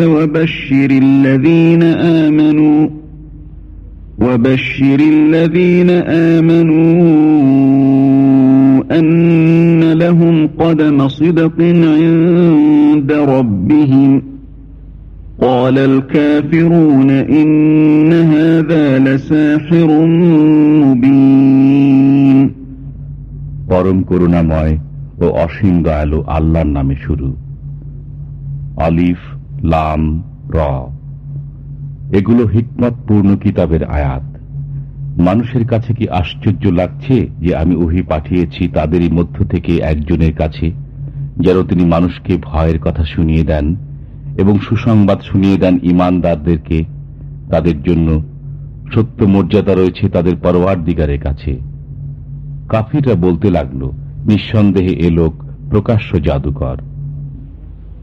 وبشر الذين آمنوا وبشر الذين آمنوا أن لهم قدم صدق عند ربهم قال الكافرون إن هذا لساحر مبين পরম করুণাময় ও অসীম দয়ালু আল্লাহর নামে শুরু আলিফ লাম, র। এগুলো হিকমতপূর্ণ কিতাবের আয়াত। মানুষের কাছে কি আশ্চর্য লাগছে যে আমি ওহি পাঠিয়েছি তাদেরই মধ্য থেকে একজনের কাছে, যেন তিনি মানুষকে ভয়ের কথা শুনিয়ে দেন এবং সুসংবাদ শুনিয়ে দেন ইমানদারদেরকে, তাদের জন্য সত্য মর্যাদা রয়েছে তাদের পরোয়ার দিগারের কাছে। কাফিররা বলতে লাগল, নিঃসন্দেহে এ লোক প্রকাশ্য জাদুকর।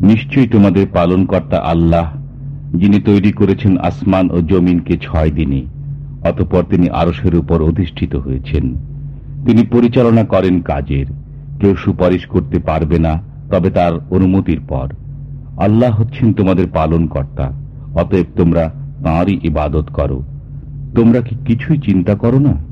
নিশ্চয়ই তোমাদের পালনকর্তা আল্লাহ, যিনি তৈরি করেছেন আসমান ও জমিনকে ছয় দিনে, অতপর তিনি আরসের উপর অধিষ্ঠিত হয়েছেন। তিনি পরিচালনা করেন কাজের। কেউ সুপারিশ করতে পারবে না, তবে তার অনুমতির পর। আল্লাহ হচ্ছেন তোমাদের পালনকর্তা, অতএব তোমরা তাঁরই ইবাদত করো। তোমরা কি কিছুই চিন্তা করো না?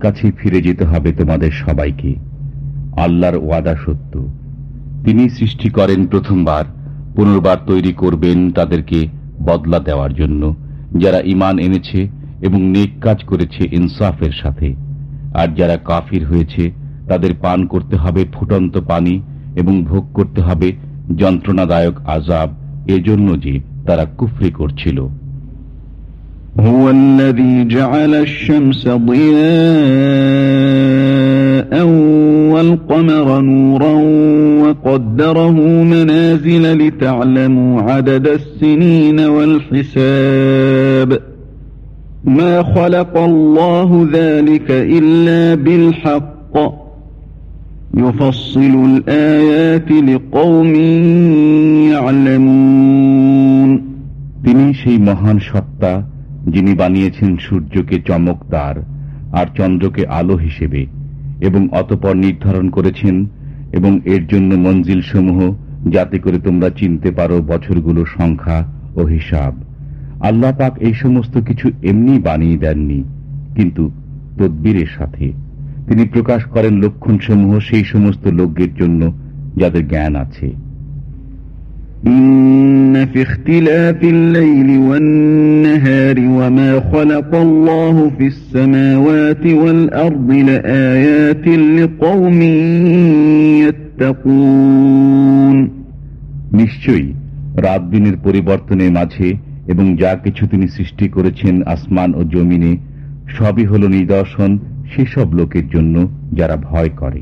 কাছে ফিরে যেতে হবে তোমাদের সবাইকে। আল্লাহর ওয়াদা সত্য। তিনি সৃষ্টি করেন প্রথমবার, পুনর্বার তৈরি করবেন তাদেরকে বদলা দেওয়ার জন্য, যারা ইমান এনেছে এবং নেক কাজ করেছে ইনসাফের সাথে। আর যারা কাফির হয়েছে, তাদের পান করতে হবে ফুটন্ত পানি এবং ভোগ করতে হবে যন্ত্রণাদায়ক আজাব এজন্য যে তারা কুফরি করছিল। هو الذي جعل الشمس ضياء والقمر نورا وقدره منازل لتعلموا عدد السنين والحساب ما خلق الله ذلك إلا بالحق يفصل الآيات لقوم يعلمون তিনি সেই মহান সত্তা যিনি বানিয়েছেন সূর্যকে চমকদার আর চন্দ্রকে আলো হিসেবে এবং অতপর নির্ধারণ করেছেন এবং এর জন্য মঞ্জিল সমূহ যাতে করে তোমরা চিনতে পারো বছরগুলোর সংখ্যা ও হিসাব। আল্লাহ পাক এই সমস্ত কিছু এমনি বানিয়ে দেননি, কিন্তু তদ্বিরের সাথে। তিনি প্রকাশ করেন লক্ষণসমূহ সেই সমস্ত লোকদের জন্য যাদের জ্ঞান আছে। إن في اختلاف الليل والنهار وما خلق الله في السماوات والأرض لآيات لقوم يتقون নিশ্চয়ই রাত দিনের পরিবর্তনের মাঝে এবং যা কিছু তিনি সৃষ্টি করেছেন আসমান ও জমিনে সবই হল নিদর্শন সেসব লোকের জন্য যারা ভয় করে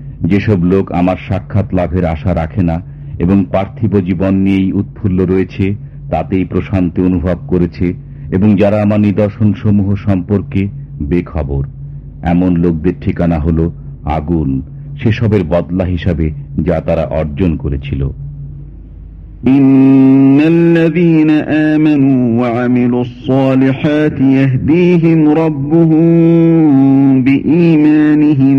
যেসব লোক আমার সাক্ষাৎ লাভের আশা রাখে না এবং পার্থিব জীবন নিয়েই উৎফুল্ল রয়েছে তাতেই প্রশান্তি অনুভব করেছে এবং যারা আমার নিদর্শন সমূহ সম্পর্কে বেখবর এমন লোকদের ঠিকানা হল আগুন সেসবের বদলা হিসাবে যা তারা অর্জন করেছিল إن الذين آمنوا وعملوا الصالحات يهديهم ربهم بإيمانهم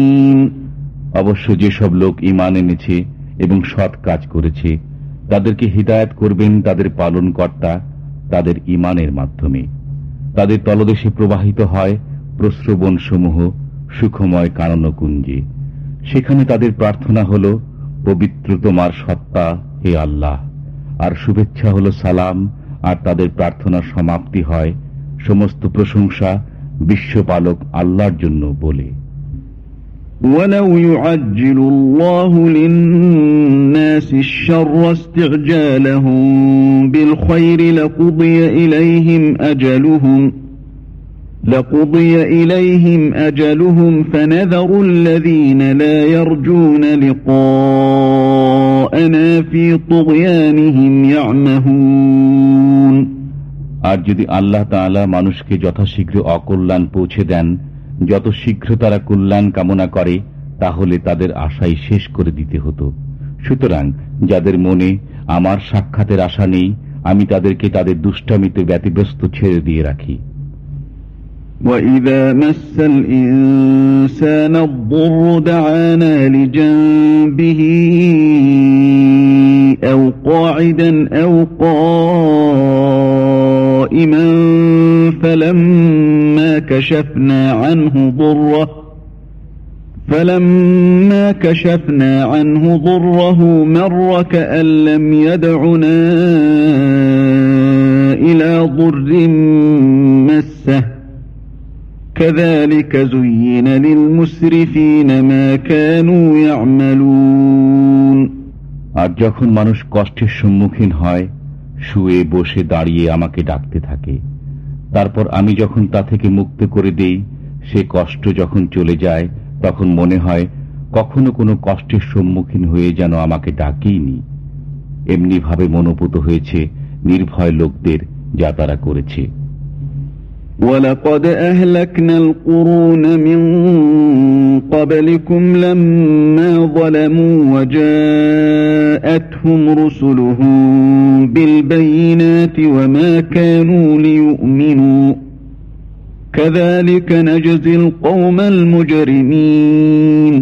অবশ্য যেসব লোক ইমান এনেছে এবং সৎ কাজ করেছে, তাদেরকে হিদায়ত করবেন তাদের পালন কর্তা তাদের ইমানের মাধ্যমে। তাদের তলদেশে প্রবাহিত হয় প্রশ্রবণ সমূহ সুখময় কারণকুঞ্জে। সেখানে তাদের প্রার্থনা হল, পবিত্র তোমার সত্তা, হে আল্লাহ। আর শুভেচ্ছা হল সালাম, আর তাদের প্রার্থনার সমাপ্তি হয়। সমস্ত প্রশংসা বিশ্বপালক আল্লাহর জন্য বলে। ولو يعجل الله للناس الشر استعجالهم بالخير لقضي إليهم أجلهم لقضي إليهم أجلهم فنذر الذين لا يرجون لقاءنا في طغيانهم يعمهون আর যদি আল্লাহ তাআলা মানুষকে যথাশীঘ্র অকল্যাণ পৌঁছে দেন যত শীঘ্র তারা কল্যাণ কামনা করে তাহলে তাদের আশাই শেষ করে দিতে হতো সুতরাং যাদের মনে আমার সাক্ষাতের আশা নেই আমি তাদেরকে তাদের দুষ্টামিতে ব্যতিগ্রস্ত ছেড়ে দিয়ে রাখি وَإِذَا مَسَّ الْإِنسَانَ الضُّرُّ دَعَانَا لِجَنبِهِ أَوْ قَاعِدًا أَوْ قَائِمًا فَلَمَّا كَشَفْنَا عَنْهُ ضُرَّهُ فَلَمَّا كَشَفْنَا عَنْهُ ضُرَّهُ مَرَّ كَأَن لَّمْ يَدْعُنَا إِلَى ضُرٍّ مَّسَّهُ كذلك زين للمسرفين ما كانوا يعملون আর যখন মানুষ কষ্টের সম্মুখীন হয় শুয়ে বসে দাঁড়িয়ে আমাকে ডাকতে থাকে তারপর আমি যখন তা থেকে মুক্ত করে দেই, সে কষ্ট যখন চলে যায়, তখন মনে হয়, কখনো কোনো কষ্টের সম্মুখীন হয়ে যেন আমাকে ডাকেইনি। এমনিভাবে মনোপুত হয়েছে নির্ভয় লোকদের যা তারা করেছে। ولقد أهلكنا القرون من قبلكم لما ظلموا وجاءتهم رسلهم بالبينات وما كانوا ليؤمنوا كذلك نجزي القوم المجرمين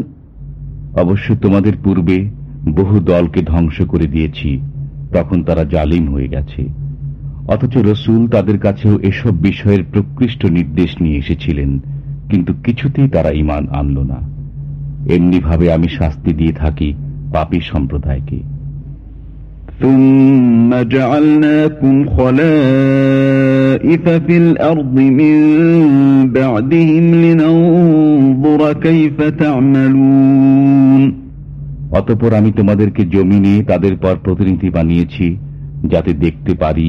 অবশ্য তোমাদের পূর্বে বহু দলকে ধ্বংস করে দিয়েছি তখন তারা জালিম হয়ে গেছে অথচ রসুল তাদের কাছেও এসব বিষয়ের প্রকৃষ্ট নির্দেশ নিয়ে এসেছিলেন কিন্তু কিছুতেই তারা ইমান আনল না এমনিভাবে আমি শাস্তি দিয়ে থাকি পাপী সম্প্রদায়কে ثم جعلناكم خلائف في الأرض من بعدهم لننظر كيف تعملون অতপর আমি তোমাদেরকে জমিনে তাদের পর প্রতিনিধি বানিয়েছি যাতে দেখতে পারি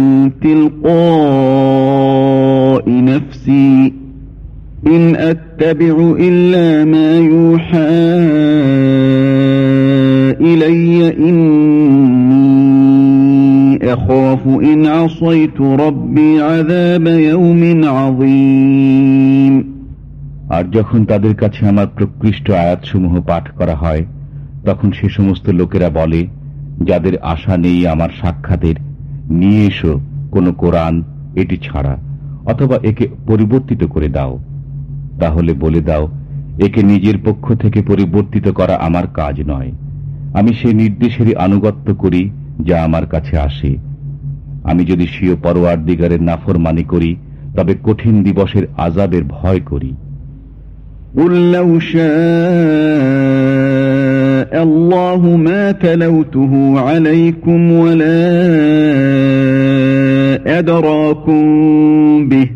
تلقاء نفسي إن أتبع إلا ما يوحى إلي إني أخاف إن عصيت ربي عذاب يوم عظيم আর যখন তাদের কাছে আমার প্রকৃষ্ট আয়াতসমূহ পাঠ করা হয় তখন সে সমস্ত লোকেরা বলে যাদের আশা নেই আমার সাক্ষাতের নিয়ে এসো কোনো কোরআন এটি ছাড়া অথবা একে পরিবর্তিত করে দাও। তাহলে বলে দাও, একে নিজের পক্ষ থেকে পরিবর্তিত করা আমার কাজ নয়। আমি সেই নির্দেশেরই আনুগত্য করি যা আমার কাছে আসে। আমি যদি স্বীয় পরোয়ার দিগারের নাফরমানি করি, তবে কঠিন দিবসের আজাদের ভয় করি। উল্লাহ شاء الله ما تلوته عليكم ولا أدراكم به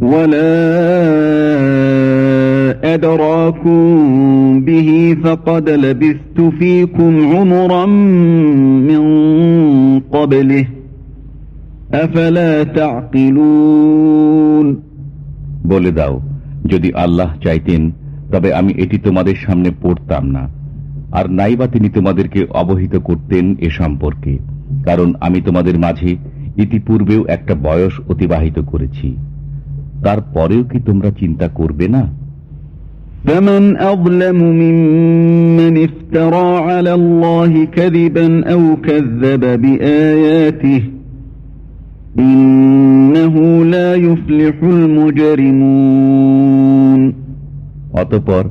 ولا أدراكم به فقد لبثت فيكم عمرا من قبله أفلا تعقلون বলে দাও যদি আল্লাহ চাইতেন তবে আমি এটি তোমাদের সামনে পড়তাম না আর নাইবা তিনি তোমাদেরকে অবহিত করতেন এ সম্পর্কে কারণ আমি তোমাদের মাঝে ইতিপূর্বেও একটা বয়স অতিবাহিত করেছি তারপরেও কি তোমরা চিন্তা করবে না فمن أظلم ممن افترى على الله كذبا أو كذب بآياته إنه لا يفلح المجرمون অতপর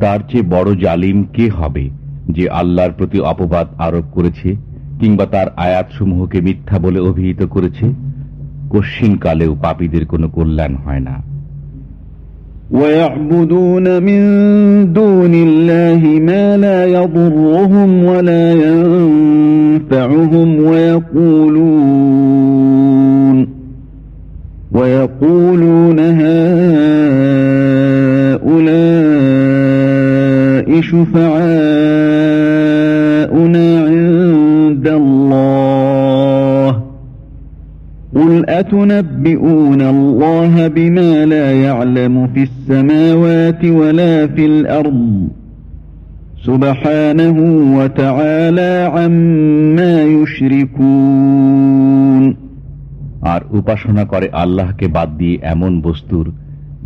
তার চেয়ে বড় জালিম কে হবে যে আল্লাহর প্রতি অপবাদ আরোপ করেছে কিংবা তার আয়াতসমূহকে মিথ্যা বলে অভিহিত করেছে কশিন কালেও পাপীদের কোনো কল্যাণ হয় না ويعبدون من دون الله ما لا يضرهم ولا ينفعهم ويقولون ويقولون هؤلاء شفعاؤنا عند الله قل أتنبئون الله بما لا يعلم في السماوات ولا في الأرض سبحانه وتعالى عما يشركون আর উপাসনা করে আল্লাহকে বাদ দিয়ে এমন বস্তুর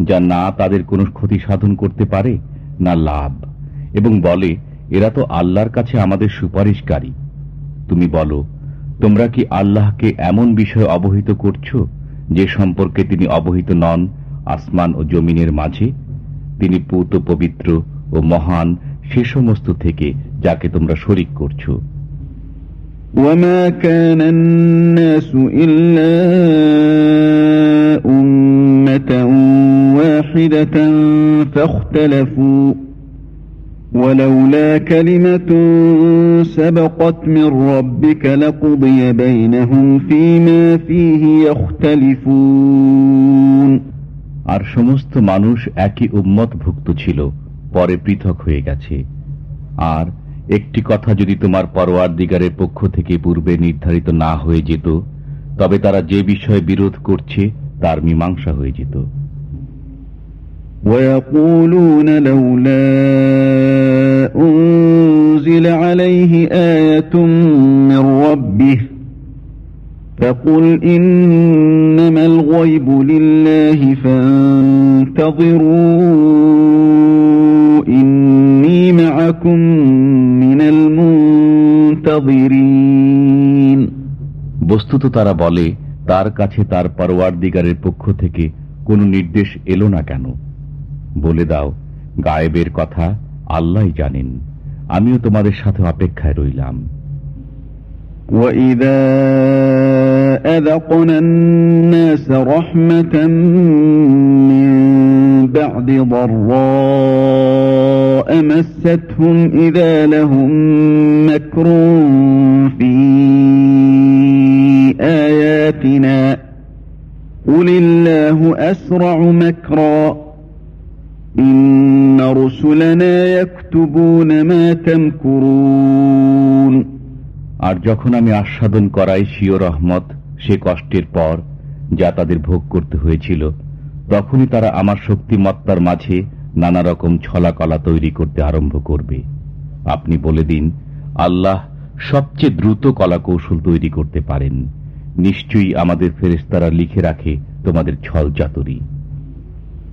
যা না তাদের কোনো ক্ষতি সাধন করতে পারে না লাভ এবং বলে এরা তো আল্লাহর কাছে আমাদের সুপারিশকারী তুমি বলো তোমরা কি আল্লাহকে এমন বিষয় অবহিত করছো যে সম্পর্কে তিনি অবহিত নন আসমান ও জমিনের মাঝে তিনি পুত পবিত্র ও মহান সে সমস্ত থেকে যাকে তোমরা শরিক করছো وما كان الناس إلا أمة واحدة فاختلفوا ولولا كلمة سبقت من ربك لقضي بينهم فيما فيه يختلفون আর সমস্ত মানুষ একই উম্মতভুক্ত ছিল পরে পৃথক হয়ে গেছে আর একটি কথা যদি তোমার পরোয়ার দিগারের পক্ষ থেকে পূর্বে নির্ধারিত না হয়ে যেত তবে তারা যে বিষয়ে বিরোধ করছে তার মীমাংসা হয়ে যেত ويقولون لولا أنزل عليه آية من ربه فقل إنما الغيب لله فانتظروا إني معكم من المنتظرين বস্তুত তারা বলে তার কাছে তার পরোয়ার দিগারের পক্ষ থেকে কোনো নির্দেশ এলো না কেন বলে দাও গায়েবের কথা আল্লাহ জানেন আমিও তোমাদের সাথে অপেক্ষায় রইলাম وَإِذَا أَذَقْنَا النَّاسَ رَحْمَةً مِّن بَعْدِ ضَرَّاءَ مَسَّتْهُمْ إِذَا لَهُم مَّكْرٌ فِي آيَاتِنَا قُلِ اللَّهُ أَسْرَعُ مَكْرًا আর যখন আমি আস্বাদন করাই শিও রহমত, সে কষ্টের পর যা তাদের ভোগ করতে হয়েছিল, তখনই তারা আমার শক্তিমত্তার মাঝে নানা রকম ছলাকলা তৈরি করতে আরম্ভ করবে। আপনি বলে দিন, আল্লাহ সবচেয়ে দ্রুত কলা কৌশল তৈরি করতে পারেন। নিশ্চয়ই আমাদের ফেরেস্তারা লিখে রাখে তোমাদের ছল চাতুরি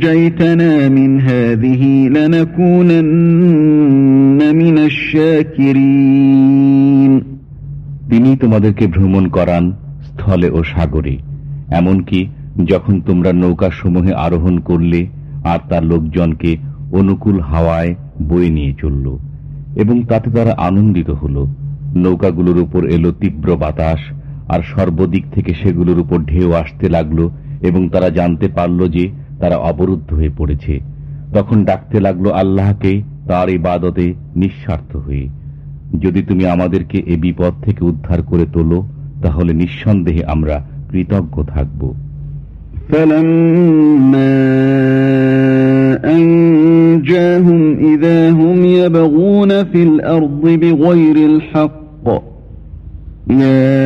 من هذه لنكونن من الشاكرين তিনি তোমাদেরকে ভ্রমণ করান স্থলে ও সাগরে এমনকি যখন তোমরা নৌকা সমূহে আরোহণ করলে আর তার লোকজনকে অনুকূল হাওয়ায় বয়ে নিয়ে চলল এবং তাতে তারা আনন্দিত হল নৌকাগুলোর উপর এলো তীব্র বাতাস আর সর্বদিক থেকে সেগুলোর উপর ঢেউ আসতে লাগলো এবং তারা জানতে পারল যে তারা অবরুদ্ধ হয়ে পড়েছে তখন ডাকতে লাগলো আল্লাহকে তার ইবাদতে নিঃস্বার্থ হয়ে যদি তুমি আমাদেরকে এ বিপদ থেকে উদ্ধার করে তোলো তাহলে নিঃসন্দেহে আমরা কৃতজ্ঞ থাকব فلما أنجاهم إذا هم يبغون في الأرض بغير الحق يا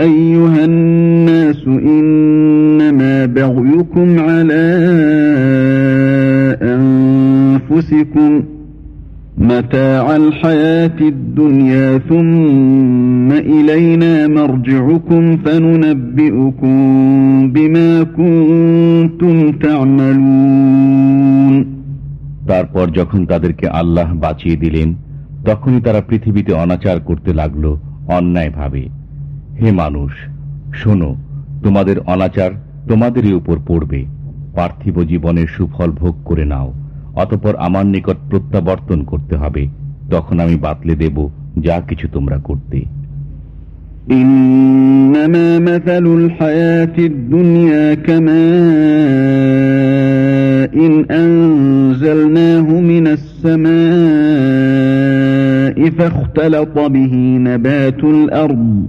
أيها الناس إنما بغيكم على أنفسكم متاع الحياة الدنيا ثم إلينا مرجعكم فننبئكم بما كنتم تعملون তারপর যখন তাদেরকে আল্লাহ বাঁচিয়ে দিলেন তখনই তারা পৃথিবীতে অনাচার করতে লাগল অন্যায়ভাবে হে মানুষ শোনো তোমাদের অনাচার তোমাদেরই উপর পড়বে পার্থিব জীবনের সুফল ভোগ করে নাও অতপর আমার নিকট প্রত্যাবর্তন করতে হবে তখন আমি বাতলে দেব যা কিছু তোমরা করতে إنما مثل الحياة الدنيا كماء إن أنزلناه من السماء فاختلط به نبات الأرض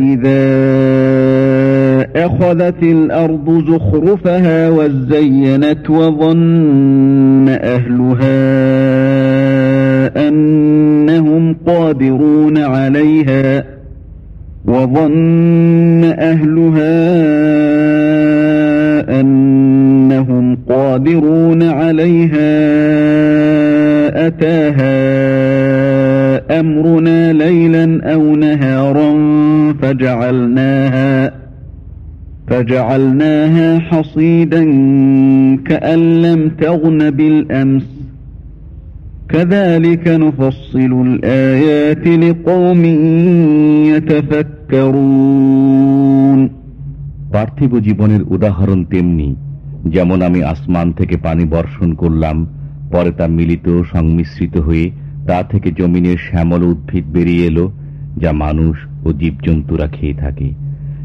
إذا أخذت الأرض زخرفها وزينت وظن أهلها أنهم قادرون عليها وظن أهلها أنهم قادرون عليها أتاها أمرنا ليلا أو نهارا فجعلناها فجعلناها حصيدا كأن لم تغن بالأمس كذلك نفصل الآيات لقوم يتفكرون পার্থিব জীবনের উদাহরণ তেমনি যেমন আমি আসমান থেকে পানি বর্ষণ করলাম পরে তা মিলিত সংমিশ্রিত হয়ে তা থেকে জমিনের শ্যামল উদ্ভিদ বেরিয়ে এলো, যা মানুষ ও জীবজন্তুরা খেয়ে থাকে।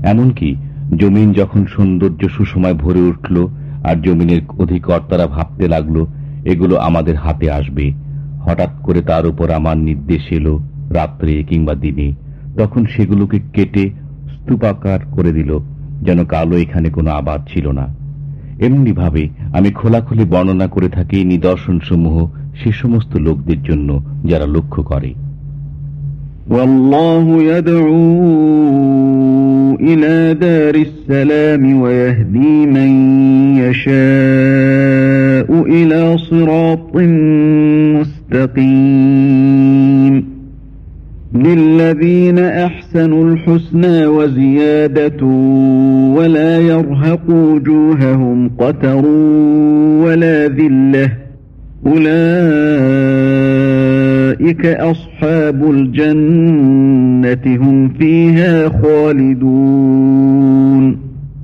এমনকি জমিন যখন সৌন্দর্য সুসময় ভরে উঠল আর জমিনের অধিকর্তারা ভাবতে লাগল, এগুলো আমাদের হাতে আসবে। হঠাৎ করে তার উপর আমার নির্দেশ এলো, রাত্রে কিংবা দিনে। তখন সেগুলোকে কেটে স্তূপাকার করে দিল, যেন কালো এখানে কোনো আবাদ ছিল না। এমনি ভাবে আমি খোলাখুলি বর্ণনা করে থাকি নিদর্শন সমূহ সে সমস্ত লোকদের জন্য যারা লক্ষ্য করে والله يدعو إلى دار السلام ويهدي من يشاء إلى صراط مستقيم للذين أحسنوا الحسنى وزيادة ولا يرهق وجوههم قتر ولا ذلة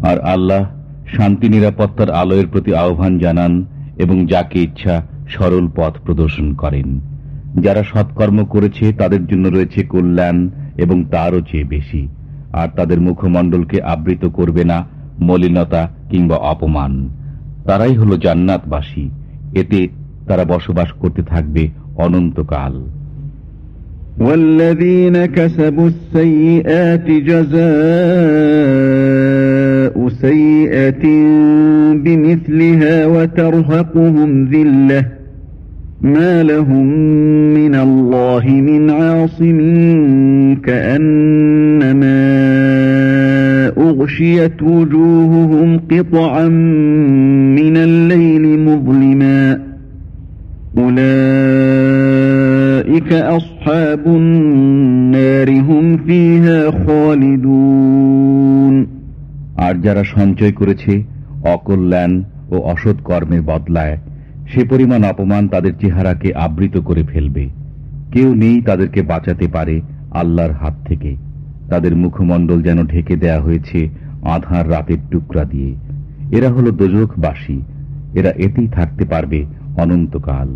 আর আল্লাহ শান্তি, নিরাপত্তার আলোয়ের প্রতি আহ্বান জানান এবং যাকে ইচ্ছা সরল পথ প্রদর্শন করেন। যারা সৎকর্ম করেছে, তাদের জন্য রয়েছে কল্যাণ এবং তারও চেয়ে বেশি। আর তাদের মুখমণ্ডলকে আবৃত করবে না মলিনতা কিংবা অপমান। তারাই হল জান্নাতবাসী। এতে তারা বসবাস করতে থাকবে অনন্তকাল والذين كسبوا السيئات جزاء سيئة بمثلها وترهقهم ذلة ما لهم من الله من عاصم كأنما أغشيت وجوههم قطعا আর যারা সঞ্চয় করেছে অকল্যাণ ও অসৎ কর্মের বদলায়, সে পরিমাণ অপমান তাদের চেহারাকে আবৃত করে ফেলবে। কেউ নেই তাদেরকে বাঁচাতে পারে আল্লাহর হাত থেকে। তাদের মুখমণ্ডল যেন ঢেকে দেয়া হয়েছে আধার রাতের টুকরা দিয়ে। এরা হলো দোজখবাসী। এরা এতেই থাকতে পারবে অনন্তকাল।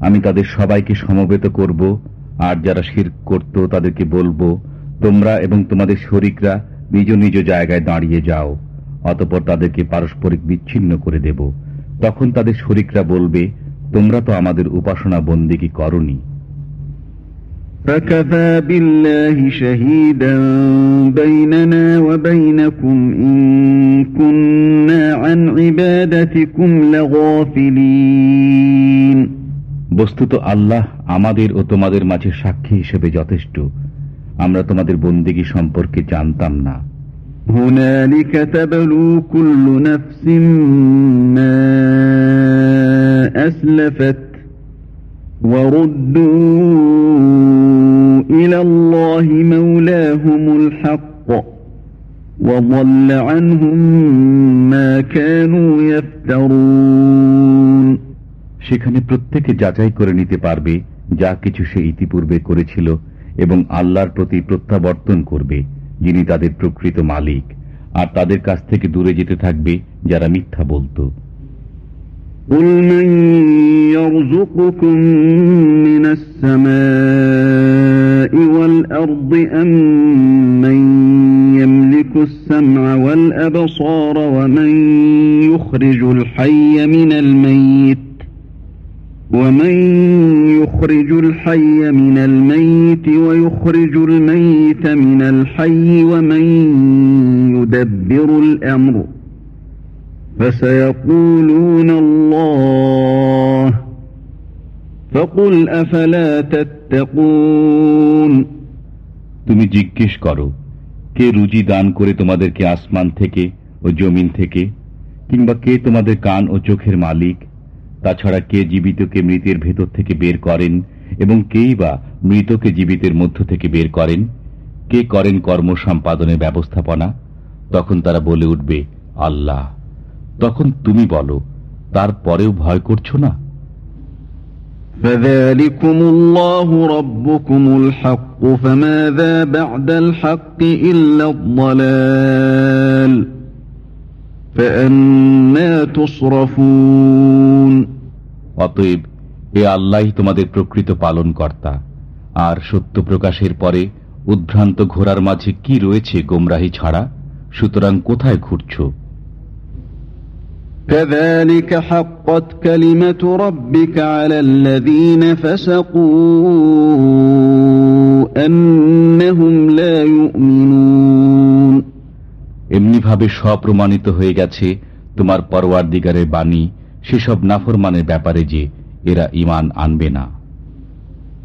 আমি তাদের সবাইকে সমবেত করব আর যারা শির করত তাদেরকে বলবো তোমরা এবং তোমাদের শরিকরা নিজ নিজ জায়গায় দাঁড়িয়ে যাও অতপর তাদেরকে পারস্পরিক বিচ্ছিন্ন করে দেব তখন তাদের শরিকরা বলবে তোমরা তো আমাদের উপাসনা বন্দিকে করনি فكفى بالله شهيدا بيننا وبينكم إن كنا عن عبادتكم لغافلين বস্তুত আল্লাহ আমাদের ও তোমাদের মাঝে সাক্ষী হিসেবে যথেষ্ট আমরা তোমাদের বন্দিগি সম্পর্কে জানতাম না هنالك تبلو كل نفس ما أسلفت وردوا إلى الله مولاهم الحق وضل عنهم ما كانوا يفترون সেখানে প্রত্যেকে যাচাই করে নিতে পারবে যা কিছু সে ইতিপূর্বে করেছিল এবং আল্লাহর প্রতি প্রত্যাবর্তন করবে যিনি তাদের প্রকৃত মালিক আর তাদের কাছ থেকে দূরে যেতে থাকবে যারা মিথ্যা বলতো قل من يرزقكم من السماء والأرض أم من يملك السمع والأبصار ومن يخرج الحي من الميت ومن يخرج الحي من الميت ويخرج الميت من الحي ومن يدبر الأمر فسيقولون الله فقل أفلا تتقون তুমি জিজ্ঞেস করো কে রুজি দান করে তোমাদেরকে আসমান থেকে ও জমিন থেকে কিংবা কে তোমাদের কান ও চোখের মালিক তাছাড়া কে জীবিতকে মৃতের ভেতর থেকে বের করেন এবং কেই বা মৃতকে জীবিতের মধ্য থেকে বের করেন কে করেন কর্ম সম্পাদনের ব্যবস্থাপনা তখন তারা বলে উঠবে আল্লাহ তখন তুমি বলো তারপরেও ভয় করছো না فذلكم الله ربكم الحق فماذا بعد الحق إلا الضلال فأنا تصرفون অতএব এ আল্লাহ তোমাদের প্রকৃত পালন কর্তা আর সত্য প্রকাশের পরে উদ্ভ্রান্ত ঘোড়ার মাঝে কি রয়েছে গোমরাহি ছাড়া সুতরাং কোথায় ঘুরছ كذلك حقت كلمة ربك على الذين فسقوا أنهم لا يؤمنون এমনিভাবে স্বপ্রমাণিত হয়ে গেছে তোমার পরওয়ার দিগারের বাণী সেসব নাফরমানের ব্যাপারে যে এরা ইমান আনবে না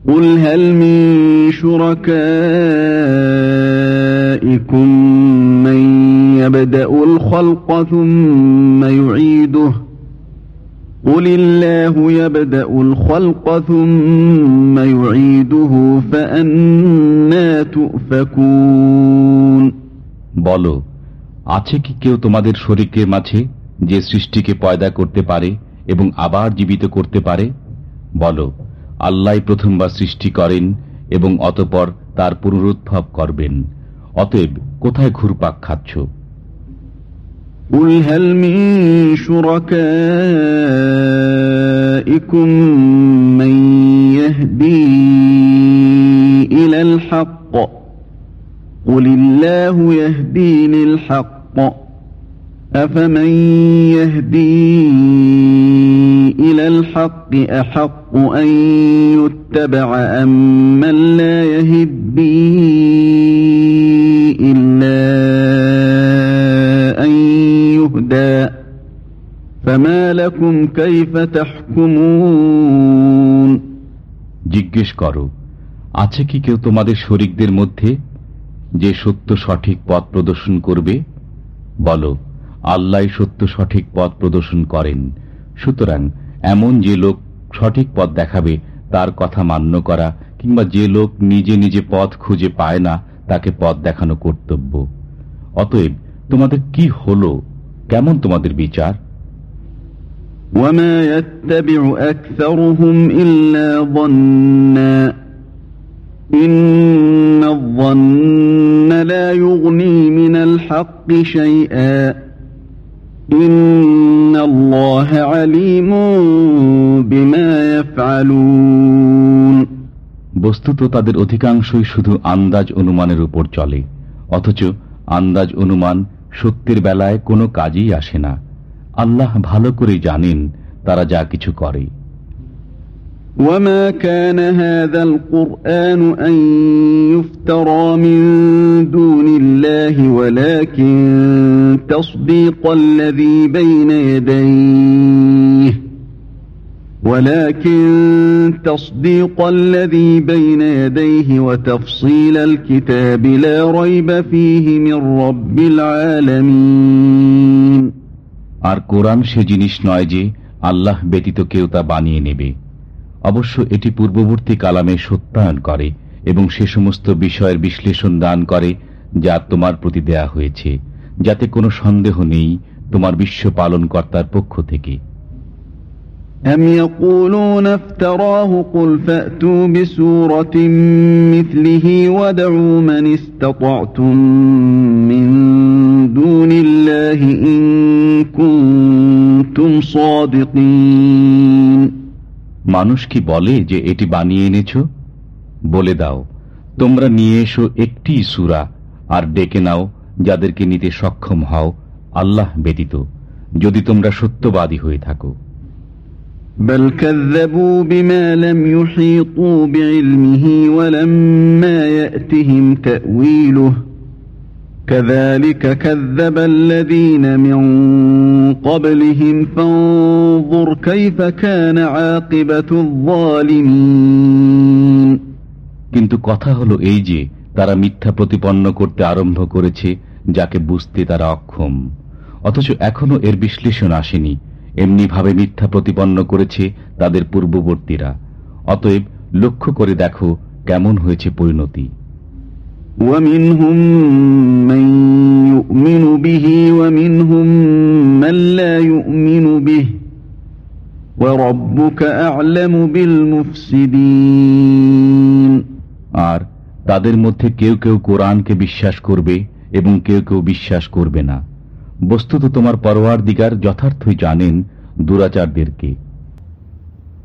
قل هل من شركائكم من يبدأ الخلق ثم يعيده قل الله يبدأ الخلق ثم يعيده فأنا تؤفكون বলো আছে কি কেউ তোমাদের শরীরের মাঝে যে সৃষ্টিকে পয়দা করতে পারে এবং আবার জীবিত করতে পারে বলো আল্লাহ প্রথমবার সৃষ্টি করেন এবং অতপর তার পুনরুদ্ভব করবেন অতএব কোথায় ঘুরপাক খাচ্ছ قل هل من شركائكم من يهدي إلى الحق قل الله يهدي للحق أفمن يهدي إلى الحق أحق أن يتبع أم من لا يهدي إلا أن يهدى فما لكم كيف تحكمون জিজ্ঞেস করো আছে কি কেউ তোমাদের শরিকদের মধ্যে যে সত্য সঠিক পথ প্রদর্শন করবে বলো আল্লাহ সত্য সঠিক পথ প্রদর্শন করেন সুতরাং এমন যে লোক সঠিক পথ দেখাবে তার কথা মান্য করা কিংবা যে লোক নিজে নিজে পথ খুঁজে পায় না তাকে পথ দেখানো কর্তব্য অতএব তোমাদের কি হলো কেমন তোমাদের বিচার وما يتبع أكثرهم إلا ظنا إن الظن لا يغني من الحق شيئا إن الله عليم بما يفعلون বস্তুত তাদের অধিকাংশই শুধু আন্দাজ অনুমানের উপর চলে অথচ আন্দাজ অনুমান সত্যের বেলায় কোনো কাজেই আসে না আল্লাহ ভালো করে জানেন তারা যা কিছু করে وما كان هذا القرآن أن يفترى من دون الله ولكن تصديق الذي بين يديه ولكن تصديق الذي بين يديه وتفصيل الكتاب لا ريب فيه من رب العالمين আর কোরআন সে জিনিস নয় যে আল্লাহ ব্যতীত কেউ তা বানিয়ে নেবে অবশ্য এটি পূর্ববর্তী কালামে সত্যায়ন করে এবং সে সমস্ত বিষয়ের বিশ্লেষণ দান করে যা তোমার প্রতি দেয়া হয়েছে যাতে কোনো সন্দেহ নেই তোমার বিশ্ব পালনকর্তার পক্ষ থেকে أم يقولون افتراه قل فأتوا بسورة مثله ودعوا من استطعتم من دون الله إن كنتم صادقين মানুষ কি বলে যে এটি বানিয়ে এনেছ বলে দাও তোমরা নিয়ে এসো একটি সুরা আর ডেকে নাও যাদেরকে নিতে সক্ষম হও আল্লাহ ব্যতীত যদি তোমরা সত্যবাদী হয়ে থাকো بل كذبوا بما لم يحيطوا بعلمه ولما يأتهم تأويله كذلك كذب الذين من قبلهم فانظر كيف كان عاقبة الظالمين কিন্তু কথা হলো এই যে তারা মিথ্যা প্রতিপন্ন করতে আরম্ভ করেছে যাকে বুঝতে তারা অক্ষম অথচ এখনো এর বিশ্লেষণ আসেনি এমনিভাবে মিথ্যা প্রতিপন্ন করেছে তাদের পূর্ববর্তীরা অতএব লক্ষ্য করে দেখো কেমন হয়েছে পরিণতি ومنهم من يؤمن به ومنهم من لا يؤمن به وربك أعلم بالمفسدين আর তাদের মধ্যে কেউ কেউ কোরআনকে বিশ্বাস করবে এবং কেউ কেউ বিশ্বাস করবে না বস্তুত তোমার পরওয়ার দিগার যথার্থই জানেন দুরাচারদেরকে